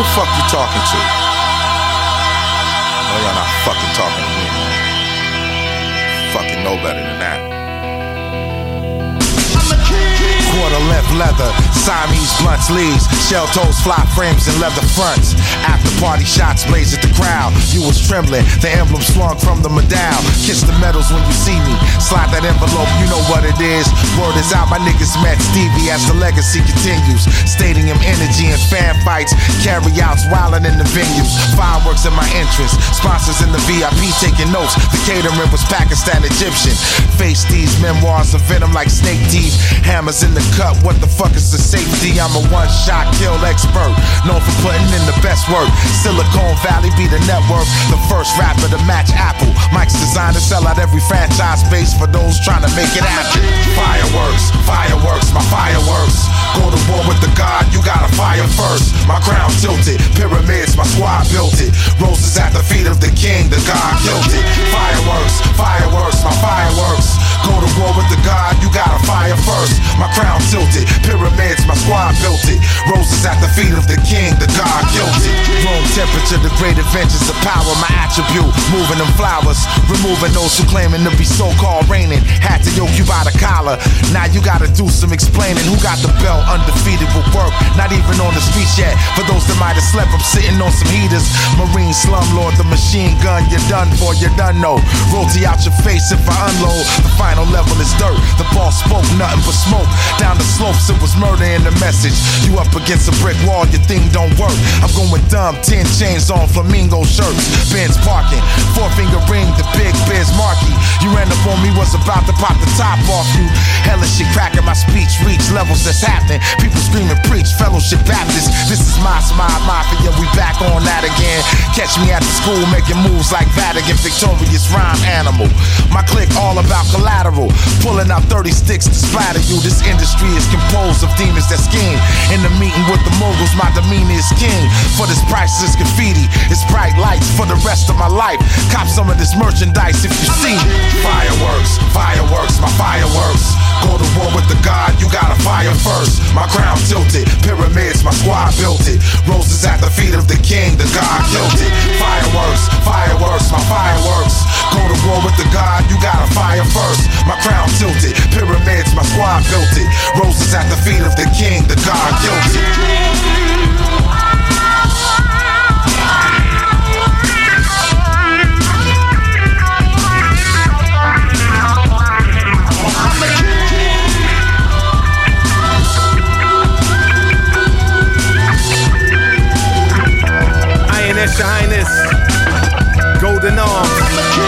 the fuck you talking to? No, y'all not fucking talking to me. Fucking know better than that. Quarter length leather, Siamese blunts leaves, shell toes, fly frames, and leather fronts. After party shots blaze at the crowd. You was trembling, the emblem slung from the medal. Kiss the medals when you see me. Slide that envelope, you know what it is. Word is out, my niggas met Stevie as the legacy continues. Stadium energy fan fights, carry outs wildin' in the venues. Fireworks in my entrance, sponsors in the VIP taking notes. The catering was Pakistan Egyptian. Face these memoirs of venom like snake teeth. Hammers in the cut, what the fuck is the safety? I'm a one shot kill expert, known for putting in the best work. Silicon Valley be the network, the first rapper to match Apple. Mike's designed to sell out every franchise space for those trying to make it happen. Fireworks, fireworks, my fireworks. Go to war with the My crown tilted, pyramids, my squad built it. Roses at the feet of the king, the God killed it. Fireworks, fireworks, my fireworks. Go to war with the God, you gotta fire first. My crown tilted, pyramids, my squad built it. Roses at the feet of the king, the God. Temperature, the great adventures of power, my attribute. Moving them flowers, removing those who claiming to be so-called reigning. Had to yoke you by the collar. Now you gotta do some explaining. Who got the belt? Undefeated with work, not even on the streets yet. For those that might have slept, I'm sitting on some heaters. Marine slumlord, the machine gun, you're done for, you're done no. Royalty out your face if I unload. The final level is dirt. The boss spoke nothing but smoke. Down the slopes, it was murder in the message. You up against a brick wall, your thing don't work. I'm going dumb, 10 chains on flamingo shirts. Benz parking, four finger ring, the big Biz Markie. You ran up on me, was about to pop the top off you. Hellish shit cracking my speech, reach levels that's happening. People screaming, preach, fellowship Baptist. This is my smile mafia, we back on that again. Catch me at the school making moves like Vatican, victorious rhyme animal. My clique all about collateral, pulling out 30 sticks to splatter you. This industry is composed of demons that scheme. In the meeting with the moguls, my demeanor is king. For this priceless graffiti, it's bright lights for the rest of my life. Cop some of this merchandise if you see. Fireworks, fireworks, my fireworks. Go to crown tilted, pyramids, my squad built it. Roses at the feet of the king, the God killed it. Fireworks, fireworks, my fireworks. Go to war with the God, you gotta fire first. My crown tilted, pyramids, my squad built it. Roses at the feet of the king, Zionist. Golden arm.